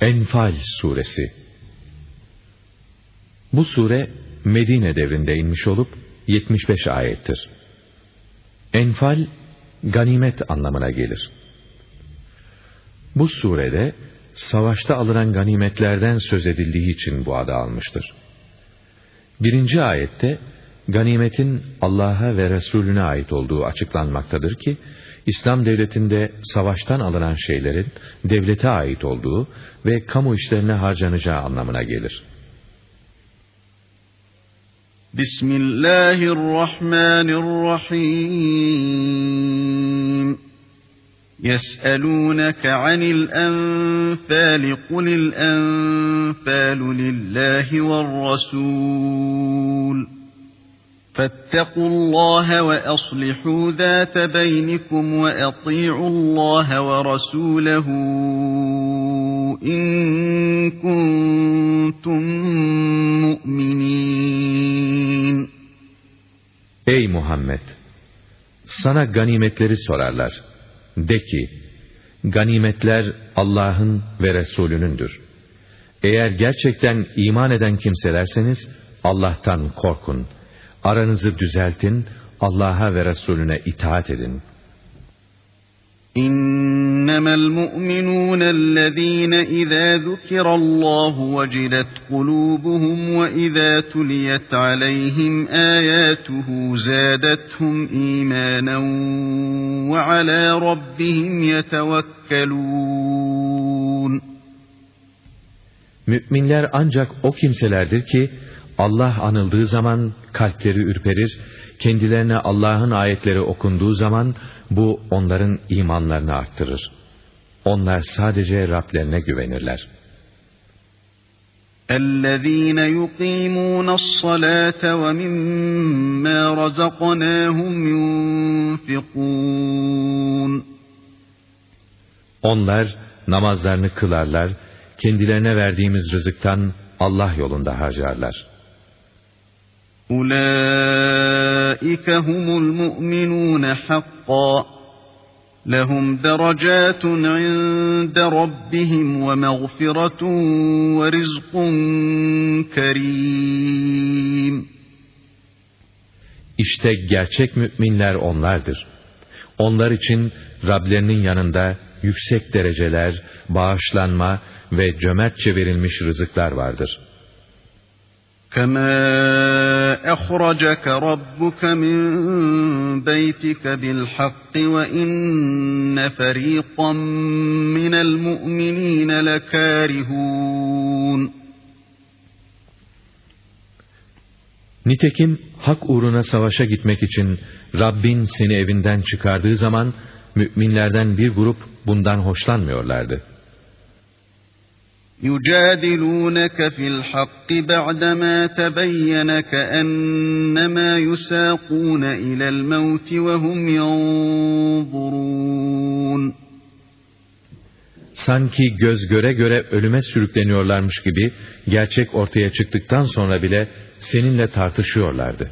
Enfal Suresi Bu sure Medine devrinde inmiş olup 75 ayettir. Enfal, ganimet anlamına gelir. Bu surede savaşta alınan ganimetlerden söz edildiği için bu adı almıştır. Birinci ayette ganimetin Allah'a ve Resulüne ait olduğu açıklanmaktadır ki, İslam devletinde savaştan alınan şeylerin devlete ait olduğu ve kamu işlerine harcanacağı anlamına gelir. Bismillahirrahmanirrahim. يسألونك عن الأنفال قل الأنفال لله والرسول فاتقوا الله وأصلحوا ذات بينكم وأطيعوا الله ورسوله إن كنتم مؤمنين Ey Muhammed! Sana ganimetleri sorarlar. De ki, ganimetler Allah'ın ve Resulünündür. Eğer gerçekten iman eden kimselerseniz Allah'tan korkun.'' Aranızı düzeltin, Allah'a ve Resulüne itaat edin. İnnemel mu'minûnellezîne izâ zukirallâhu vecilet kulûbuhum ve izâ tuliyet aleyhim âyâtuhu zâdethum îmânen ve alâ rabbihim yetevekkelûn. Müminler ancak o kimselerdir ki, Allah anıldığı zaman kalpleri ürperir, kendilerine Allah'ın ayetleri okunduğu zaman bu onların imanlarını arttırır. Onlar sadece Rablerine güvenirler. اَلَّذ۪ينَ يُق۪يمُونَ الصَّلَاةَ وَمِمَّا رَزَقْنَاهُمْ يُنْفِقُونَ Onlar namazlarını kılarlar, kendilerine verdiğimiz rızıktan Allah yolunda harcarlar. أولئك هم المؤمنون حقا لهم درجات عند ربهم ومغفرة ورزق كريم İşte gerçek müminler onlardır. Onlar için Rablerinin yanında yüksek dereceler, bağışlanma ve cömertçe verilmiş rızıklar vardır.'' كما أخرجك ربك من بيتك بالحق وإن فريقا من المؤمنين لكارهون Nitekim hak uğruna savaşa gitmek için Rabbin seni evinden çıkardığı zaman müminlerden bir grup bundan hoşlanmıyorlardı. يجادلونك في الحق بعدما تبين كأنما يساقون إلى الموت وهم ينظرون Sanki göz göre göre ölüme sürükleniyorlarmış gibi gerçek ortaya çıktıktan sonra bile seninle tartışıyorlardı.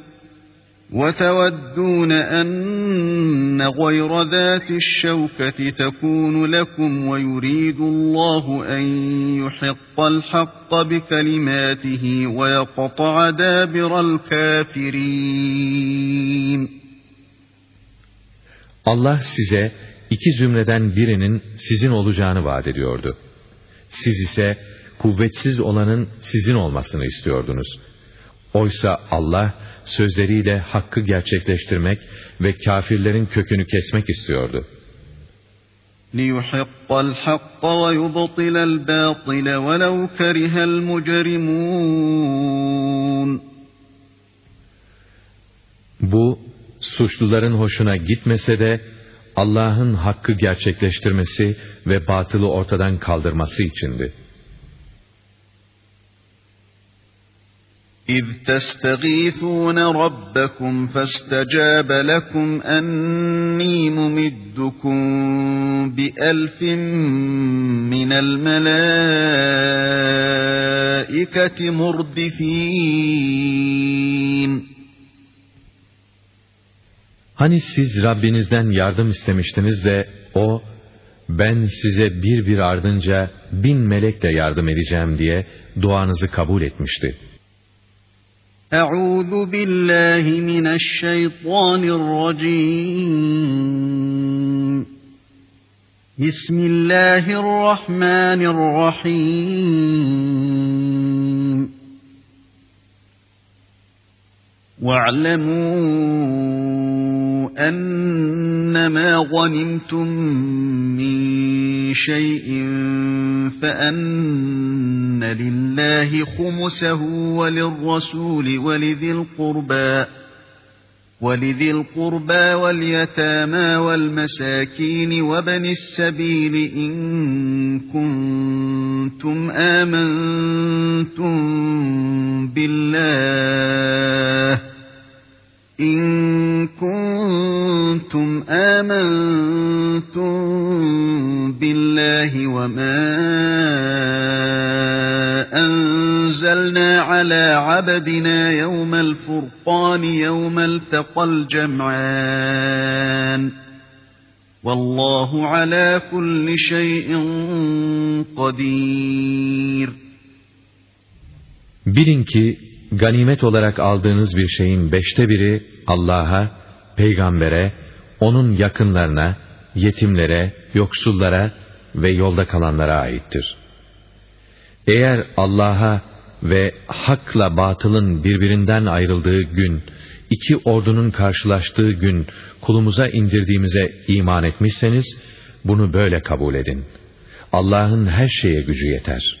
وتودون أن غير ذات الشوكة تكون لكم ويريد الله أن يحق الحق بكلماته ويقطع دابر الكافرين Allah size iki zümreden birinin sizin olacağını vaat ediyordu. Siz ise kuvvetsiz olanın sizin olmasını istiyordunuz. Oysa Allah, sözleriyle hakkı gerçekleştirmek ve kafirlerin kökünü kesmek istiyordu. لِيُحِقَّ الْحَقَّ وَيُبْطِلَ الْبَاطِلَ وَلَوْ كَرِهَ الْمُجْرِمُونَ Bu, suçluların hoşuna gitmese de, Allah'ın hakkı gerçekleştirmesi ve batılı ortadan kaldırması içindi. إذ تستغيثون ربكم فاستجاب لكم أني ممدكم بألف من الملائكة مردفين Hani siz Rabbinizden yardım istemiştiniz de O, ben size bir bir ardınca bin melekle yardım edeceğim diye duanızı kabul etmişti. أعوذ بالله من الشيطان الرجيم. بسم الله الرحمن الرحيم. واعلموا أنما غنمتم من شيء فأن لله خمسه وللرسول ولذي القربى ولذي القربى واليتامى والمساكين وبن السبيل إن كنتم آمنتم بالله إن كنتم آمنتم بالله وما أنزلنا على عبدنا يوم الفرقان يوم التقى الجمعان والله على كل شيء قدير Bilin ki ganimet olarak aldığınız bir şeyin beşte biri Allah'a, peygambere, onun yakınlarına, yetimlere, yoksullara ve yolda kalanlara aittir. Eğer Allah'a ve hakla batılın birbirinden ayrıldığı gün, iki ordunun karşılaştığı gün kulumuza indirdiğimize iman etmişseniz, bunu böyle kabul edin. Allah'ın her şeye gücü yeter.''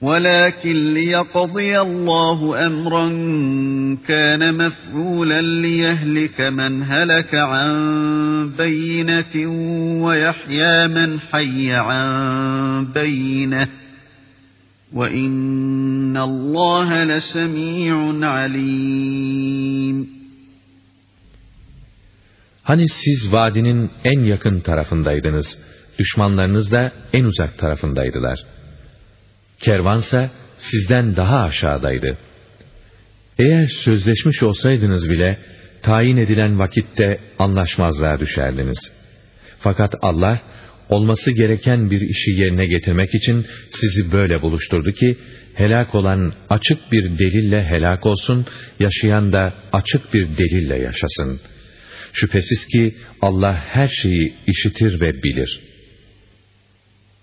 ولكن ليقضي الله أمرا كان مفعولا ليهلك من هلك عن بينة ويحيى من حي عن بينة وإن الله لسميع عليم Hani siz vadinin en yakın tarafındaydınız, düşmanlarınız da en uzak tarafındaydılar.'' Kervansa sizden daha aşağıdaydı. Eğer sözleşmiş olsaydınız bile tayin edilen vakitte anlaşmazlığa düşerdiniz. Fakat Allah olması gereken bir işi yerine getirmek için sizi böyle buluşturdu ki helak olan açık bir delille helak olsun, yaşayan da açık bir delille yaşasın. Şüphesiz ki Allah her şeyi işitir ve bilir.''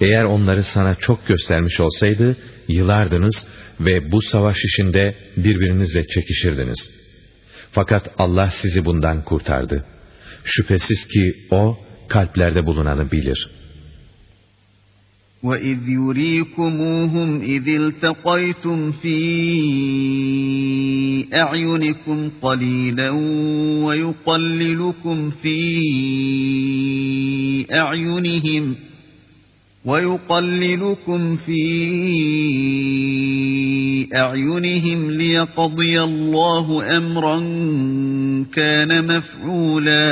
Eğer onları sana çok göstermiş olsaydı, yılardınız ve bu savaş işinde birbirinizle çekişirdiniz. Fakat Allah sizi bundan kurtardı. Şüphesiz ki O, kalplerde bulunanı bilir. وَإِذْ يُرِيكُمُوهُمْ إِذِ الْتَقَيْتُمْ فِي أَعْيُنِكُمْ قَلِيلًا وَيُقَلِّلُكُمْ فِي أَعْيُنِهِمْ ۖ وَيُقَلِّلُكُمْ فِي أَعْيُنِهِمْ لِيَقْضِيَ اللّٰهُ أَمْرًا كَانَ مَفْعُولًا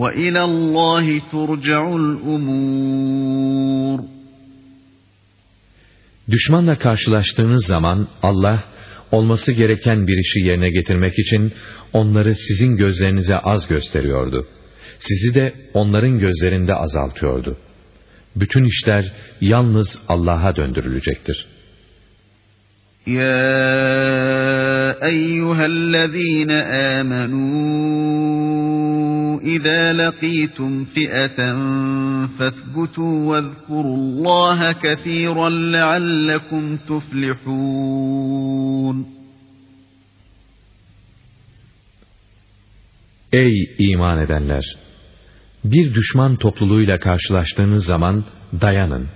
وَإِلَى اللّٰهِ تُرْجَعُ الْأُمُورُ Düşmanla karşılaştığınız zaman Allah, olması gereken bir işi yerine getirmek için onları sizin gözlerinize az gösteriyordu. sizi de onların gözlerinde azaltıyordu. Bütün işler yalnız Allah'a döndürülecektir. Ya eyyühellezine amenu İzâ laqîtum fi'eten fesbutû vezkurullâhe kethîran leallekum tuflihûn. Ey iman edenler! Bir düşman topluluğuyla karşılaştığınız zaman dayanın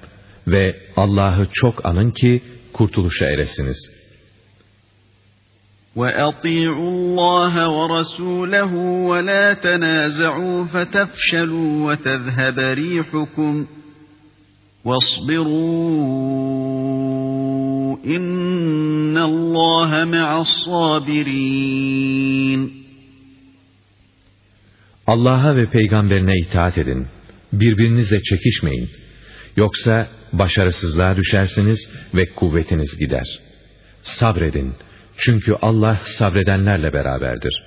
ve Allah'ı çok anın ki kurtuluşa eresiniz.'' وَأَطِيعُوا اللَّهَ وَرَسُولَهُ وَلَا تَنَازَعُوا فَتَفْشَلُوا وَتَذْهَبَ رِيحُكُمْ وَاصْبِرُوا إِنَّ اللَّهَ مَعَ الصَّابِرِينَ Allah'a ve peygamberine itaat edin. Birbirinize çekişmeyin. Yoksa başarısızlığa düşersiniz ve kuvvetiniz gider. Sabredin. Çünkü Allah sabredenlerle beraberdir.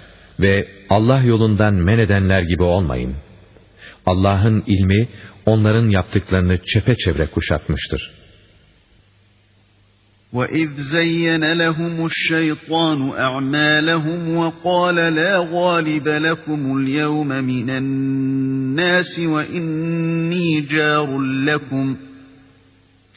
ve Allah yolundan men edenler gibi olmayın. Allah'ın ilmi onların yaptıklarını çepeçevre kuşatmıştır. وَإِذْ زَيَّنَ لَهُمُ الشَّيْطَانُ أَعْمَالَهُمْ وَقَالَ لَا غَالِبَ لَكُمُ الْيَوْمَ مِنَ النَّاسِ وَإِنِّي جَارٌ لَكُمْ ۖ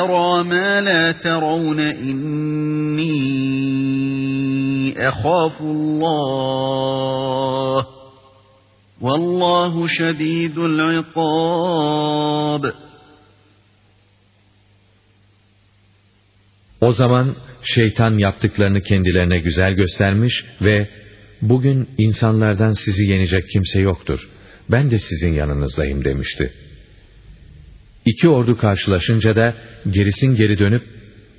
أَرَى مَا لَا تَرَوْنَ إِنِّي أَخَافُ اللّٰهِ وَاللّٰهُ شَد۪يدُ الْعِقَابِ O zaman şeytan yaptıklarını kendilerine güzel göstermiş ve bugün insanlardan sizi yenecek kimse yoktur. Ben de sizin yanınızdayım demişti. İki ordu karşılaşınca da gerisin geri dönüp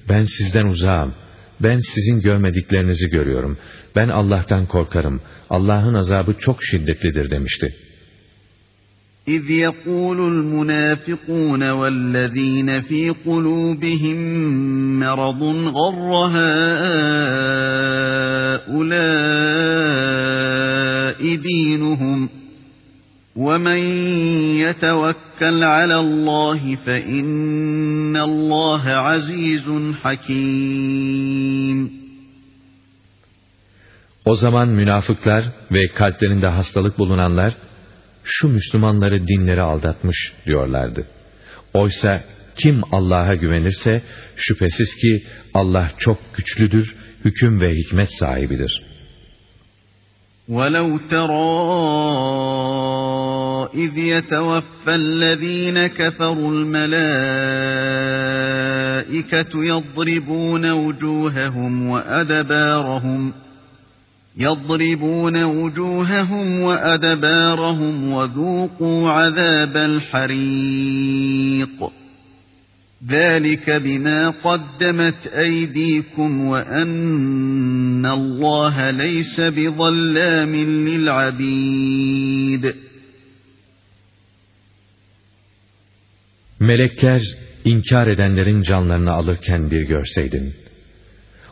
ben sizden uzağım. Ben sizin görmediklerinizi görüyorum. Ben Allah'tan korkarım. Allah'ın azabı çok şiddetlidir demişti. إذ يقول المنافقون والذين في قلوبهم مرض غر هؤلاء دينهم وَمَنْ يَتَوَكَّلْ عَلَى اللّٰهِ فَاِنَّ اللّٰهَ عَز۪يزٌ حَك۪يمٌ O zaman münafıklar ve kalplerinde hastalık bulunanlar, şu Müslümanları dinleri aldatmış diyorlardı. Oysa kim Allah'a güvenirse, şüphesiz ki Allah çok güçlüdür, hüküm ve hikmet sahibidir. وَلَوْ تَرَى إذ يتوفى الذين كفروا الملائكة يضربون وجوههم وأدبارهم يضربون وجوههم وأدبارهم وذوقوا عذاب الحريق ذلك بما قدمت أيديكم وأن الله ليس بظلام للعبيد Melekler inkar edenlerin canlarını alırken bir görseydin.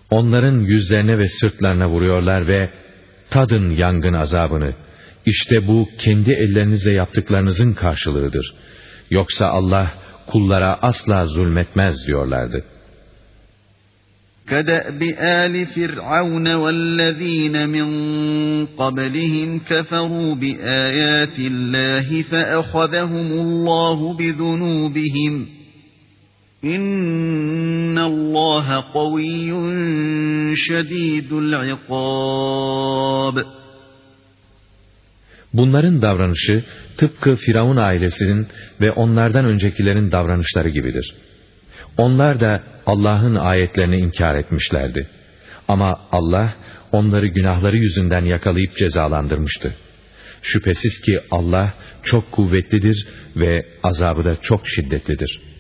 Onların yüzlerine ve sırtlarına vuruyorlar ve tadın yangın azabını. İşte bu kendi ellerinizle yaptıklarınızın karşılığıdır. Yoksa Allah kullara asla zulmetmez diyorlardı. كداب ال فرعون والذين من قبلهم كفروا بايات الله فاخذهم الله بذنوبهم ان الله قوي شديد العقاب Bunların davranışı tıpkı Firavun ailesinin ve onlardan öncekilerin davranışları gibidir. Onlar da Allah'ın ayetlerini inkar etmişlerdi. Ama Allah onları günahları yüzünden yakalayıp cezalandırmıştı. Şüphesiz ki Allah çok kuvvetlidir ve azabı da çok şiddetlidir.''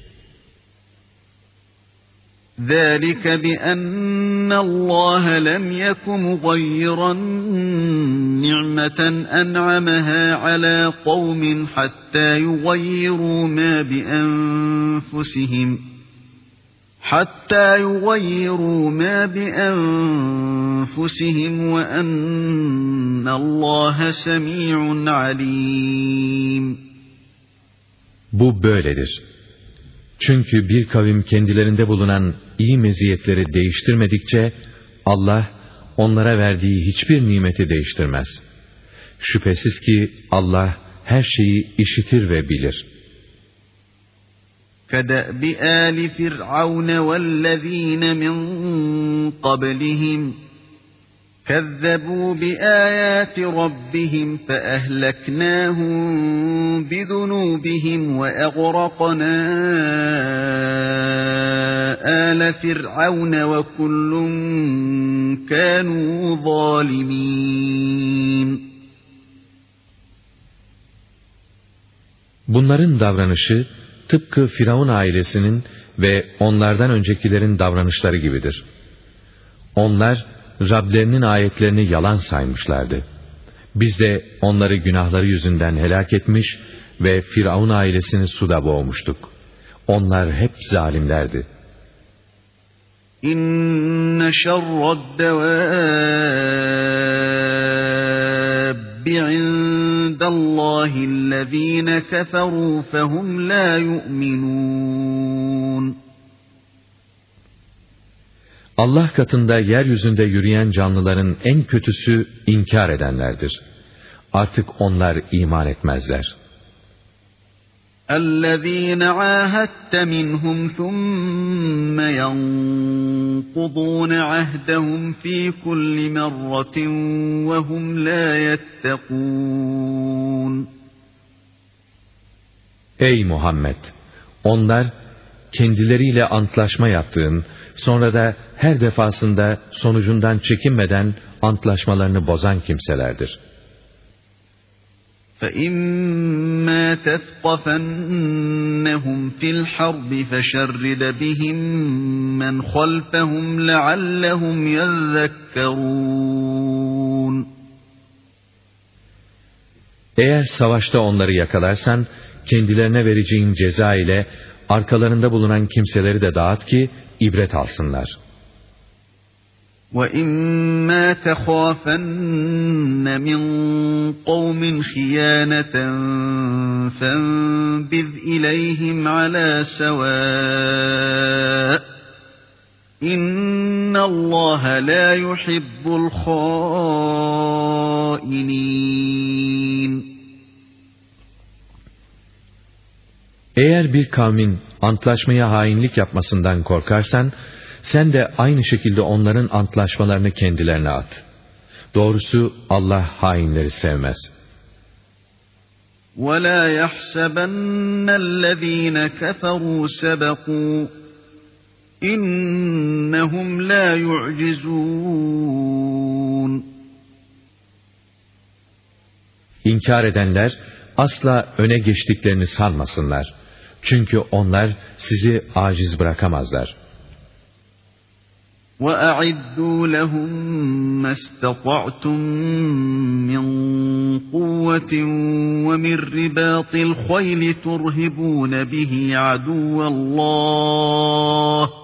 ذلك بأن الله لم يك مغيرا نعمة أنعمها على قوم حتى يغيروا ما بأنفسهم حتى يغيروا ما بأنفسهم وأن الله سميع عليم Bu böyledir. Çünkü bir kavim kendilerinde bulunan iyi meziyetleri değiştirmedikçe Allah onlara verdiği hiçbir nimeti değiştirmez. Şüphesiz ki Allah her şeyi işitir ve bilir. كَدَأْبِ آلِ فِرْعَوْنَ وَالَّذ۪ينَ مِنْ قَبْلِهِمْ كذبوا بآيات ربهم فأهلكناهم بذنوبهم وأغرقنا آل فرعون وكل كانوا ظالمين Bunların davranışı tıpkı Firavun ailesinin ve onlardan öncekilerin davranışları gibidir. Onlar Rablerinin ayetlerini yalan saymışlardı. Biz de onları günahları yüzünden helak etmiş ve Firavun ailesini suda boğmuştuk. Onlar hep zalimlerdi. İnne şerrad devâbbi indallâhillezîne keferû fehum lâ yu'minûn. Allah katında yeryüzünde yürüyen canlıların en kötüsü inkar edenlerdir. Artık onlar iman etmezler. اَلَّذ۪ينَ عَاهَدْتَ مِنْهُمْ ثُمَّ يَنْقُضُونَ عَهْدَهُمْ ف۪ي كُلِّ مَرَّةٍ وَهُمْ لَا يَتَّقُونَ Ey Muhammed! Onlar kendileriyle antlaşma yaptığın, sonra da her defasında sonucundan çekinmeden antlaşmalarını bozan kimselerdir. فَإِمَّا تَثْقَفَنَّهُمْ فِي الْحَرْبِ فَشَرِّدَ بِهِمْ مَنْ خَلْفَهُمْ لَعَلَّهُمْ يَذَّكَّرُونَ Eğer savaşta onları yakalarsan, kendilerine vereceğin ceza ile arkalarında bulunan kimseleri de dağıt ki ibret alsınlar. وَإِمَّا تَخَافَنَّ مِنْ قَوْمٍ خِيَانَةً فَانْبِذْ إِلَيْهِمْ عَلَى سَوَاءٍ إِنَّ اللَّهَ لَا يُحِبُّ الْخَائِنِينَ Eğer bir kavmin antlaşmaya hainlik yapmasından korkarsan, sen de aynı şekilde onların antlaşmalarını kendilerine at. Doğrusu Allah hainleri sevmez. وَلَا يَحْسَبَنَّ الَّذ۪ينَ كَفَرُوا سَبَقُوا اِنَّهُمْ لَا يُعْجِزُونَ İnkar edenler asla öne geçtiklerini sanmasınlar. Çünkü onlar sizi aciz bırakamazlar. وَأَعِدُّوا لَهُم مَّا اسْتَطَعْتُم مِّن قُوَّةٍ وَمِن رِّبَاطِ الْخَيْلِ تُرْهِبُونَ بِهِ عَدُوَّ اللَّهِ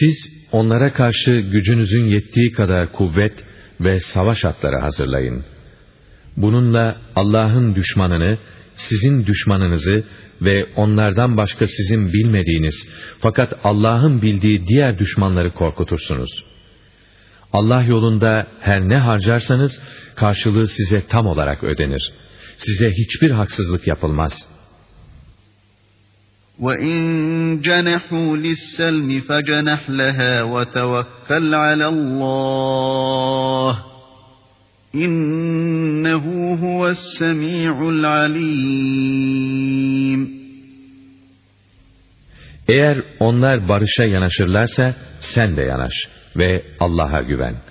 Siz onlara karşı gücünüzün yettiği kadar kuvvet ve savaş atları hazırlayın. Bununla Allah'ın düşmanını, sizin düşmanınızı ve onlardan başka sizin bilmediğiniz fakat Allah'ın bildiği diğer düşmanları korkutursunuz. Allah yolunda her ne harcarsanız karşılığı size tam olarak ödenir. Size hiçbir haksızlık yapılmaz. وَاِنْ جَنَحُوا لِلسَّلْمِ فَجَنَحْ لَهَا وَتَوَكَّلْ عَلَى اللّٰهِ İnnehu huves semi'ul alim. Eğer onlar barışa yanaşırlarsa sen de yanaş ve Allah'a güven.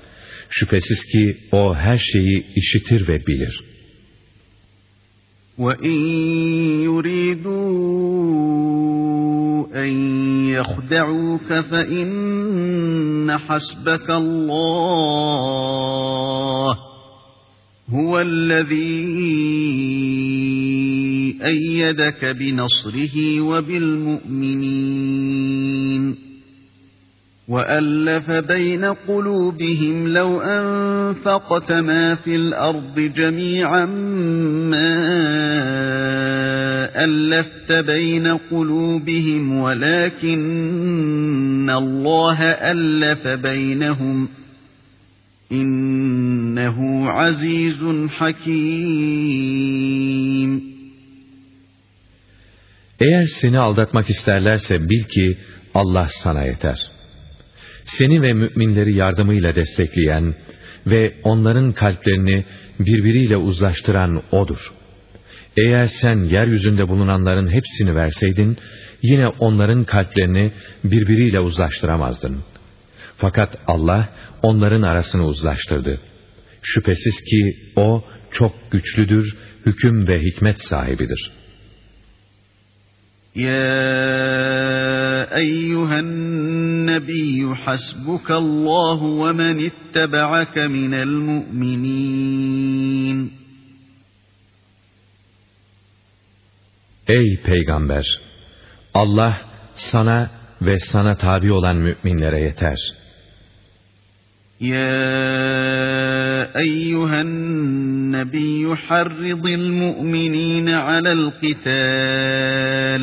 Şüphesiz ki o her şeyi işitir ve bilir. وَاِنْ يُرِيدُوا اَنْ يَخْدَعُوكَ فَإِنَّ حَسْبَكَ اللّٰهِ هو الذي أيدك بنصره وبالمؤمنين وألف بين قلوبهم لو أنفقت ما في الأرض جميعا ما ألفت بين قلوبهم ولكن الله ألف بينهم ۖ İnnehu azizun hakim. Eğer seni aldatmak isterlerse bil ki Allah sana yeter. Seni ve müminleri yardımıyla destekleyen ve onların kalplerini birbiriyle uzlaştıran O'dur. Eğer sen yeryüzünde bulunanların hepsini verseydin, yine onların kalplerini birbiriyle uzlaştıramazdın.'' Fakat Allah onların arasını uzlaştırdı. Şüphesiz ki O çok güçlüdür, hüküm ve hikmet sahibidir. Ya eyyühen nebiyyü hasbukallahu ve men ittebaake minel mu'minin. Ey peygamber! Allah sana ve sana tabi olan müminlere yeter.'' يا أيها النبي حرض المؤمنين على القتال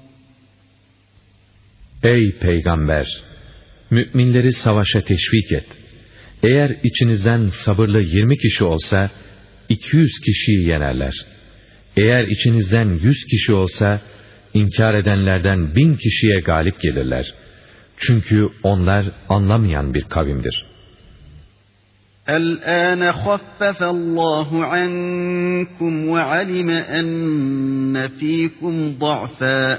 Ey Peygamber! Müminleri savaşa teşvik et. Eğer içinizden sabırlı yirmi kişi olsa, iki yüz kişiyi yenerler.'' Eğer içinizden yüz kişi olsa, inkar edenlerden bin kişiye galip gelirler. Çünkü onlar anlamayan bir kavimdir. الآن خفف الله عنكم وعلم أن فيكم ضعفا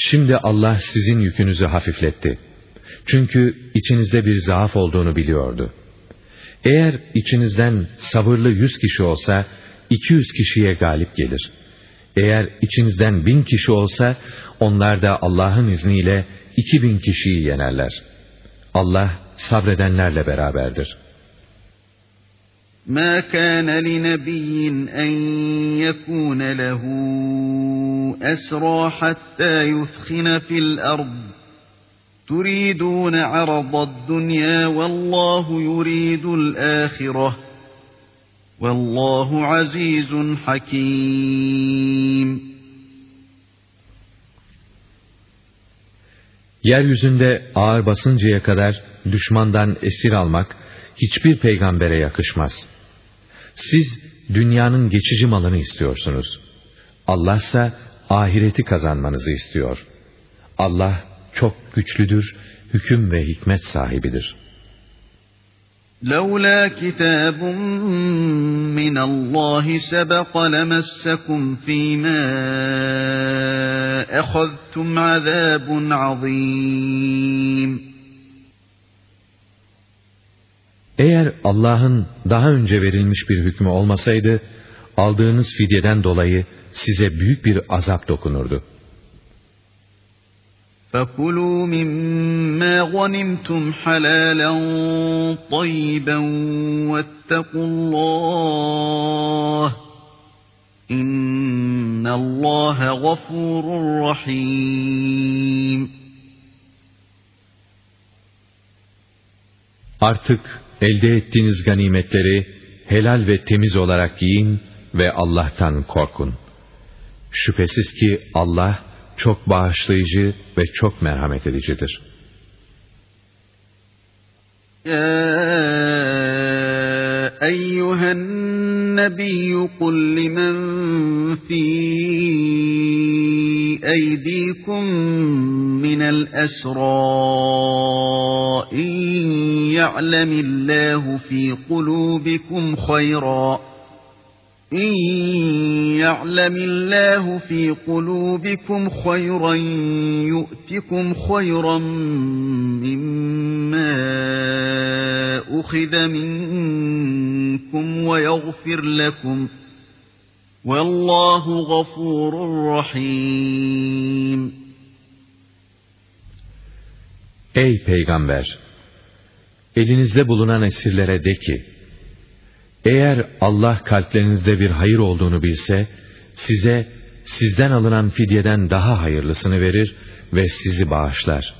Şimdi Allah sizin yükünüzü hafifletti. Çünkü içinizde bir zaaf olduğunu biliyordu. Eğer içinizden sabırlı yüz kişi olsa, iki yüz kişiye galip gelir. Eğer içinizden bin kişi olsa, onlar da Allah'ın izniyle iki bin kişiyi yenerler. Allah sabredenlerle beraberdir.'' ما كان لنبي أن يكون له أسرى حتى يثخن في الأرض. تريدون عرض الدنيا والله يريد الآخرة. والله عزيز حكيم. Yeryüzünde ağır basıncaya kadar düşmandan esir almak hiçbir peygambere yakışmaz. Siz dünyanın geçici malını istiyorsunuz. Allah ise ahireti kazanmanızı istiyor. Allah çok güçlüdür, hüküm ve hikmet sahibidir. لولا كتاب من الله سبق لمسكم فيما أخذتم عذاب عظيم Eğer Allah'ın daha önce verilmiş bir hükmü olmasaydı, aldığınız fidyeden dolayı size büyük bir azap dokunurdu. فَكُلُوا مِمَّا غَنِمْتُمْ حَلَالًا طَيِّبًا وَاتَّقُوا اللّٰهِ اِنَّ اللّٰهَ غَفُورٌ رَحِيمٌ Artık Elde ettiğiniz ganimetleri helal ve temiz olarak yiyin ve Allah'tan korkun. Şüphesiz ki Allah çok bağışlayıcı ve çok merhamet edicidir. Ya eyyühen النَّبِيُّ قُلْ لِمَنْ فِي أَيْدِيكُمْ مِنَ الْأَسْرَى إِنْ يَعْلَمِ اللَّهُ فِي قُلُوبِكُمْ خَيْرًا إن يعلم الله في قلوبكم خيرا يؤتكم خيرا مما أخذ منكم ويغفر لكم والله غفور رحيم Ey Peygamber! Elinizde bulunan esirlere de ki, eğer Allah kalplerinizde bir hayır olduğunu bilse, size sizden alınan fidyeden daha hayırlısını verir ve sizi bağışlar.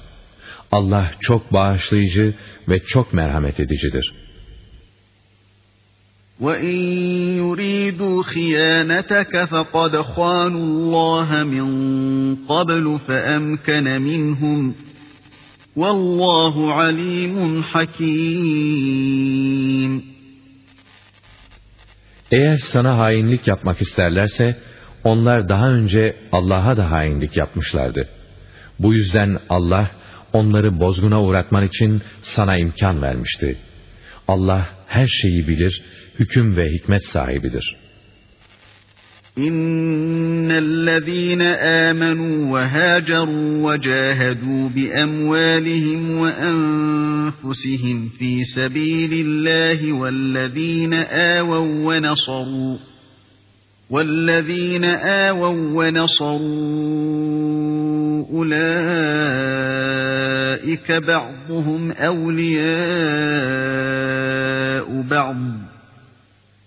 Allah çok bağışlayıcı ve çok merhamet edicidir. وَاِنْ يُرِيدُوا خِيَانَتَكَ فَقَدْ خَانُوا اللّٰهَ مِنْ قَبْلُ فَأَمْكَنَ مِنْهُمْ وَاللّٰهُ عَلِيمٌ حَكِيمٌ Eğer sana hainlik yapmak isterlerse, onlar daha önce Allah'a da hainlik yapmışlardı. Bu yüzden Allah, onları bozguna uğratman için sana imkan vermişti. Allah her şeyi bilir, hüküm ve hikmet sahibidir. إن الذين آمنوا وهاجروا وجاهدوا بأموالهم وأنفسهم في سبيل الله والذين آووا ونصروا والذين آووا ونصروا أولئك بعضهم أولياء بعض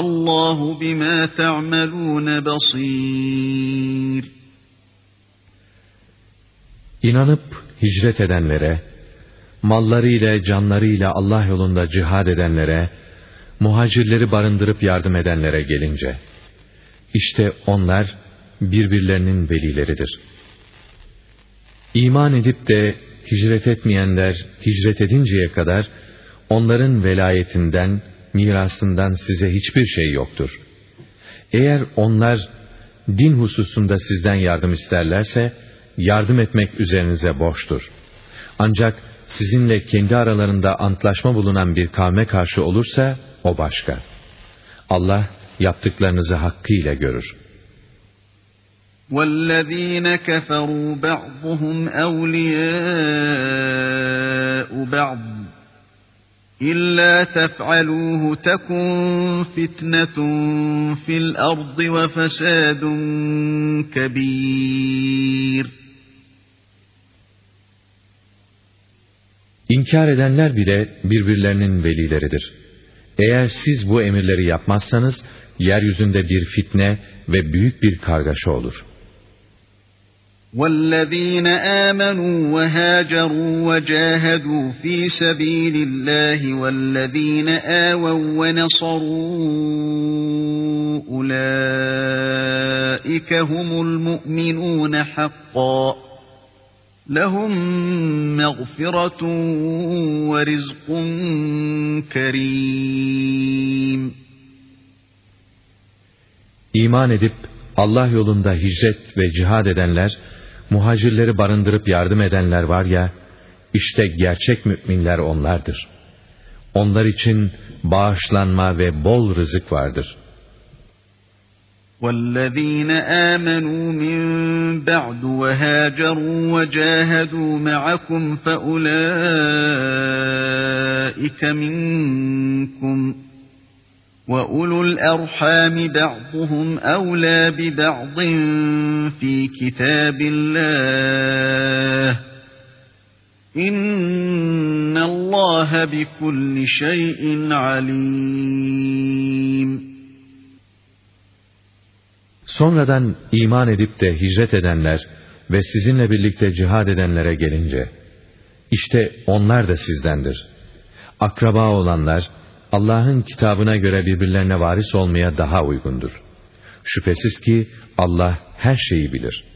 Vallahu bima ta'malun basir. İnanıp hicret edenlere, mallarıyla, canlarıyla Allah yolunda cihad edenlere, muhacirleri barındırıp yardım edenlere gelince, işte onlar birbirlerinin velileridir. İman edip de hicret etmeyenler hicret edinceye kadar onların velayetinden, mirasından size hiçbir şey yoktur. Eğer onlar din hususunda sizden yardım isterlerse, yardım etmek üzerinize borçtur. Ancak sizinle kendi aralarında antlaşma bulunan bir kavme karşı olursa, o başka. Allah yaptıklarınızı hakkıyla görür. وَالَّذ۪ينَ كَفَرُوا بَعْضُهُمْ أَوْلِيَاءُ بَعْضٍ İlla tef'aluhu tekun fitnetun fil ardı ve fesadun kebir. İnkar edenler bile birbirlerinin velileridir. Eğer siz bu emirleri yapmazsanız, yeryüzünde bir fitne ve büyük bir kargaşa olur.'' والذين آمنوا وهاجروا وجاهدوا في سبيل الله والذين آووا ونصروا أولئك هم المؤمنون حقا لهم مغفرة ورزق كريم İman edip Allah yolunda hicret ve cihad edenler muhacirleri barındırıp yardım edenler var ya, işte gerçek müminler onlardır. Onlar için bağışlanma ve bol rızık vardır. وَالَّذ۪ينَ آمَنُوا مِنْ بَعْدُ وَهَاجَرُوا وَجَاهَدُوا مَعَكُمْ فَأُولَٰئِكَ مِنْكُمْ وَأُولُو الْأَرْحَامِ بَعْضُهُمْ أَوْلَى بِبَعْضٍ فِي كِتَابِ اللّٰهِ اِنَّ اللّٰهَ بِكُلِّ شَيْءٍ عَلِيمٌ Sonradan iman edip de hicret edenler ve sizinle birlikte cihad edenlere gelince, işte onlar da sizdendir. Akraba olanlar, Allah'ın kitabına göre birbirlerine varis olmaya daha uygundur. Şüphesiz ki Allah her şeyi bilir.''